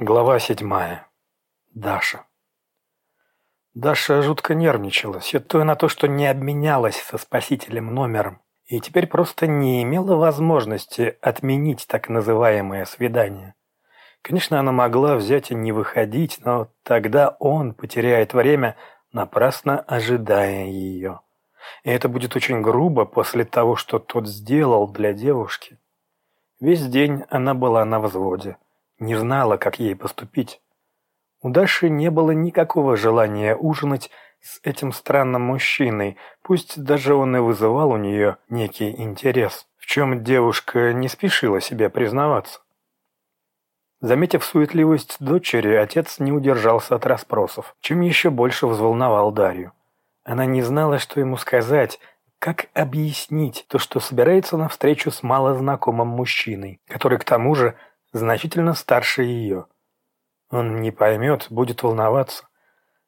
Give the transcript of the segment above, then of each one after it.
Глава седьмая. Даша. Даша жутко нервничала, сетуя на то, что не обменялась со спасителем номером, и теперь просто не имела возможности отменить так называемое свидание. Конечно, она могла взять и не выходить, но тогда он потеряет время, напрасно ожидая ее. И это будет очень грубо после того, что тот сделал для девушки. Весь день она была на взводе не знала, как ей поступить. У Даши не было никакого желания ужинать с этим странным мужчиной, пусть даже он и вызывал у нее некий интерес, в чем девушка не спешила себе признаваться. Заметив суетливость дочери, отец не удержался от расспросов, чем еще больше взволновал Дарью. Она не знала, что ему сказать, как объяснить то, что собирается на встречу с малознакомым мужчиной, который к тому же значительно старше ее. Он не поймет, будет волноваться.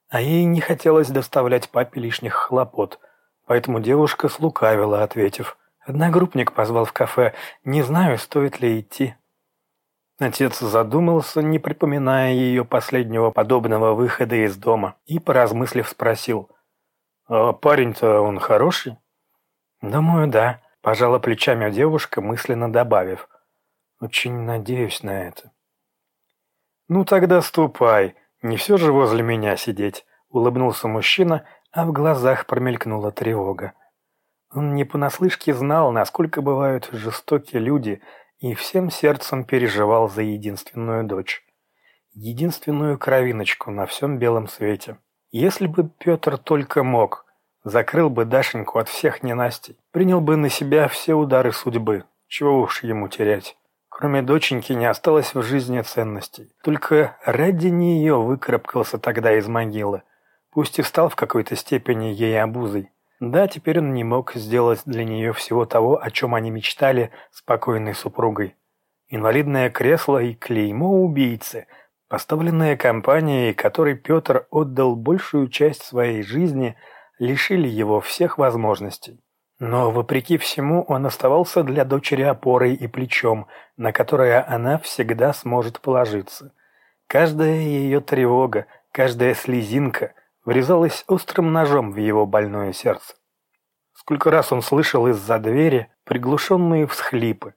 А ей не хотелось доставлять папе лишних хлопот, поэтому девушка слукавила, ответив. Одногруппник позвал в кафе, не знаю, стоит ли идти. Отец задумался, не припоминая ее последнего подобного выхода из дома, и, поразмыслив, спросил. «А парень-то он хороший?» «Думаю, да», – пожала плечами девушка, мысленно добавив. Очень надеюсь на это. «Ну тогда ступай, не все же возле меня сидеть», — улыбнулся мужчина, а в глазах промелькнула тревога. Он не понаслышке знал, насколько бывают жестокие люди, и всем сердцем переживал за единственную дочь. Единственную кровиночку на всем белом свете. Если бы Петр только мог, закрыл бы Дашеньку от всех ненастей, принял бы на себя все удары судьбы, чего уж ему терять. Кроме доченьки не осталось в жизни ценностей. Только ради нее выкарабкался тогда из могилы. Пусть и стал в какой-то степени ей обузой. Да, теперь он не мог сделать для нее всего того, о чем они мечтали спокойной супругой. Инвалидное кресло и клеймо убийцы, поставленные компанией, которой Петр отдал большую часть своей жизни, лишили его всех возможностей. Но, вопреки всему, он оставался для дочери опорой и плечом, на которое она всегда сможет положиться. Каждая ее тревога, каждая слезинка врезалась острым ножом в его больное сердце. Сколько раз он слышал из-за двери приглушенные всхлипы.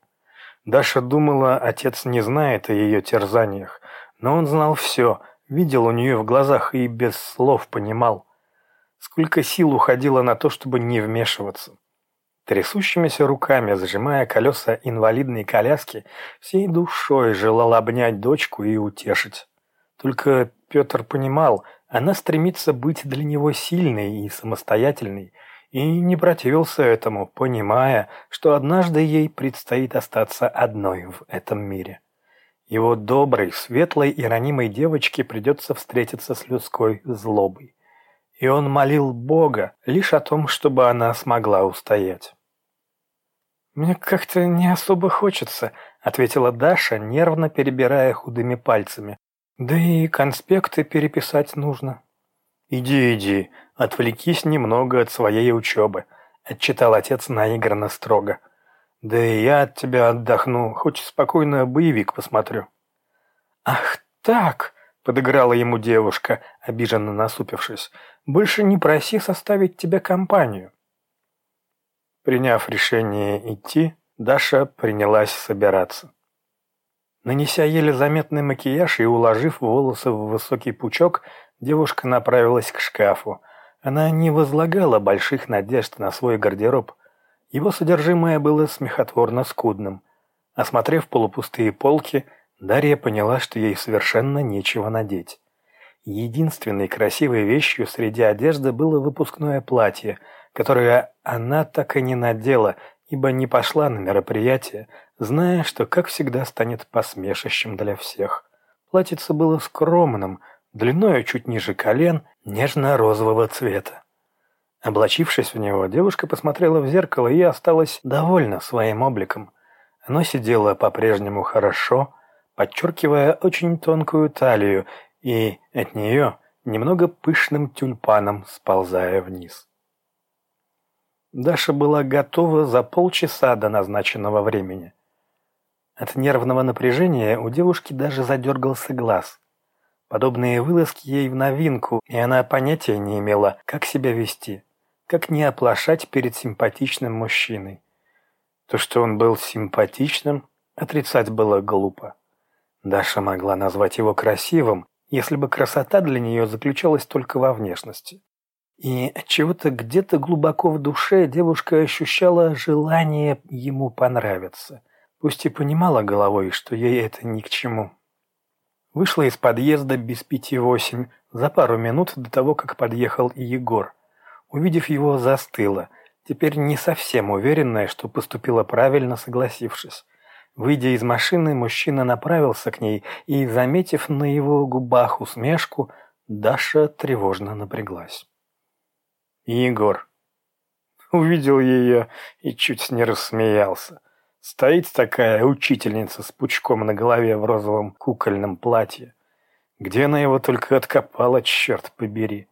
Даша думала, отец не знает о ее терзаниях, но он знал все, видел у нее в глазах и без слов понимал. Сколько сил уходило на то, чтобы не вмешиваться. Трясущимися руками, зажимая колеса инвалидной коляски, всей душой желал обнять дочку и утешить. Только Петр понимал, она стремится быть для него сильной и самостоятельной, и не противился этому, понимая, что однажды ей предстоит остаться одной в этом мире. Его доброй, светлой и ранимой девочке придется встретиться с людской злобой и он молил Бога лишь о том, чтобы она смогла устоять. «Мне как-то не особо хочется», — ответила Даша, нервно перебирая худыми пальцами. «Да и конспекты переписать нужно». «Иди, иди, отвлекись немного от своей учебы», — отчитал отец наигранно строго. «Да и я от тебя отдохну, хоть спокойно боевик посмотрю». «Ах так!» — подыграла ему девушка, обиженно насупившись. Больше не проси составить тебе компанию. Приняв решение идти, Даша принялась собираться. Нанеся еле заметный макияж и уложив волосы в высокий пучок, девушка направилась к шкафу. Она не возлагала больших надежд на свой гардероб. Его содержимое было смехотворно скудным. Осмотрев полупустые полки, Дарья поняла, что ей совершенно нечего надеть. Единственной красивой вещью среди одежды было выпускное платье, которое она так и не надела, ибо не пошла на мероприятие, зная, что, как всегда, станет посмешищем для всех. Платьице было скромным, длиною чуть ниже колен, нежно-розового цвета. Облачившись в него, девушка посмотрела в зеркало и осталась довольна своим обликом. Оно сидело по-прежнему хорошо, подчеркивая очень тонкую талию и от нее немного пышным тюльпаном сползая вниз. Даша была готова за полчаса до назначенного времени. От нервного напряжения у девушки даже задергался глаз. Подобные вылазки ей в новинку, и она понятия не имела, как себя вести, как не оплошать перед симпатичным мужчиной. То, что он был симпатичным, отрицать было глупо. Даша могла назвать его красивым, если бы красота для нее заключалась только во внешности. И чего-то где-то глубоко в душе девушка ощущала желание ему понравиться, пусть и понимала головой, что ей это ни к чему. Вышла из подъезда без пяти восемь, за пару минут до того, как подъехал Егор. Увидев его, застыла, теперь не совсем уверенная, что поступила правильно, согласившись. Выйдя из машины, мужчина направился к ней, и, заметив на его губах усмешку, Даша тревожно напряглась. Егор. Увидел ее и чуть не рассмеялся. Стоит такая учительница с пучком на голове в розовом кукольном платье. Где она его только откопала, черт побери.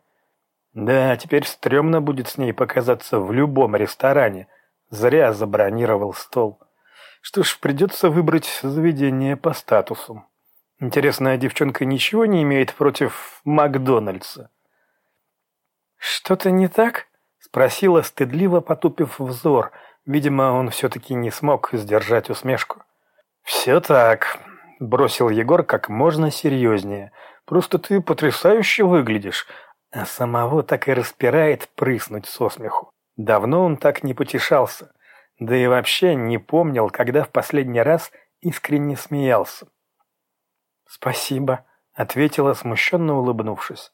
Да, теперь стрёмно будет с ней показаться в любом ресторане. Зря забронировал стол. Что ж, придется выбрать заведение по статусу. Интересная девчонка ничего не имеет против Макдональдса. «Что-то не так?» – спросила, стыдливо потупив взор. Видимо, он все-таки не смог сдержать усмешку. «Все так», – бросил Егор как можно серьезнее. «Просто ты потрясающе выглядишь». А самого так и распирает прыснуть со смеху. Давно он так не потешался. Да и вообще не помнил, когда в последний раз искренне смеялся. «Спасибо», — ответила, смущенно улыбнувшись.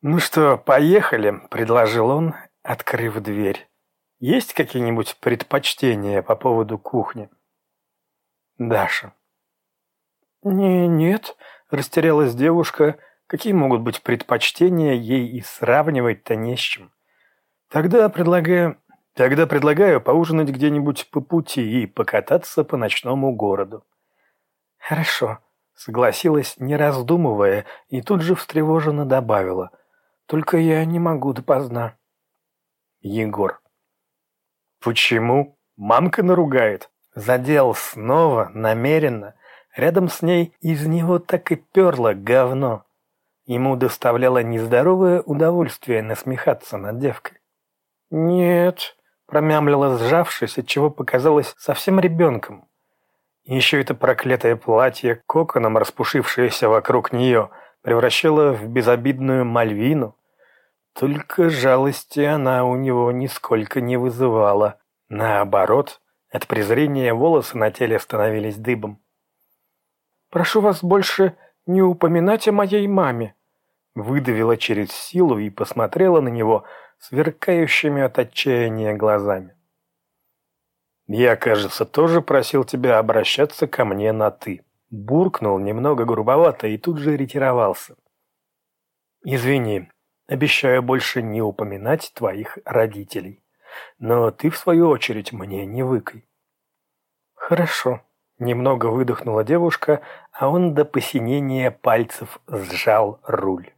«Ну что, поехали», — предложил он, открыв дверь. «Есть какие-нибудь предпочтения по поводу кухни?» «Даша». «Не, нет», — растерялась девушка, — «какие могут быть предпочтения, ей и сравнивать-то не с чем». «Тогда предлагаю...» «Тогда предлагаю поужинать где-нибудь по пути и покататься по ночному городу». «Хорошо», — согласилась, не раздумывая, и тут же встревоженно добавила — только я не могу допоздна. Егор. Почему? Мамка наругает. Задел снова, намеренно. Рядом с ней из него так и перло говно. Ему доставляло нездоровое удовольствие насмехаться над девкой. «Нет», — промямлила сжавшись, отчего показалась совсем ребенком. Еще это проклятое платье, коконом распушившееся вокруг нее — превращала в безобидную Мальвину. Только жалости она у него нисколько не вызывала. Наоборот, от презрения волосы на теле становились дыбом. «Прошу вас больше не упоминать о моей маме», выдавила через силу и посмотрела на него сверкающими от отчаяния глазами. «Я, кажется, тоже просил тебя обращаться ко мне на «ты». Буркнул немного грубовато и тут же ретировался. «Извини, обещаю больше не упоминать твоих родителей. Но ты, в свою очередь, мне не выкай». «Хорошо», — немного выдохнула девушка, а он до посинения пальцев сжал руль.